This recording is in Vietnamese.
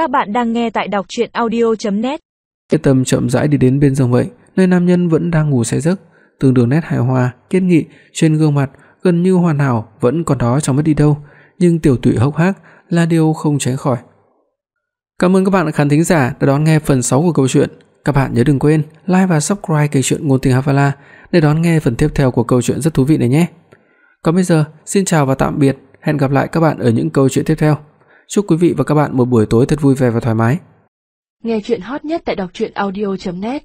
Các bạn đang nghe tại đọc audio net Cái tâm chậm rãi đi đến bên giường vậy, nơi nam nhân vẫn đang ngủ say giấc, từng đường nét hài hòa, kiên nghị trên gương mặt gần như hoàn hảo vẫn còn đó chẳng mất đi đâu, nhưng tiểu tụy hốc hác là điều không tránh khỏi. Cảm ơn các bạn khán thính giả đã đón nghe phần 6 của câu chuyện. Các bạn nhớ đừng quên like và subscribe kênh truyện ngôn tình Havala để đón nghe phần tiếp theo của câu chuyện rất thú vị này nhé. Còn bây giờ, xin chào và tạm biệt, hẹn gặp lại các bạn ở những câu chuyện tiếp theo. Chúc quý vị và các bạn một buổi tối thật vui vẻ và thoải mái. Nghe chuyện hot nhất tại đọc audio net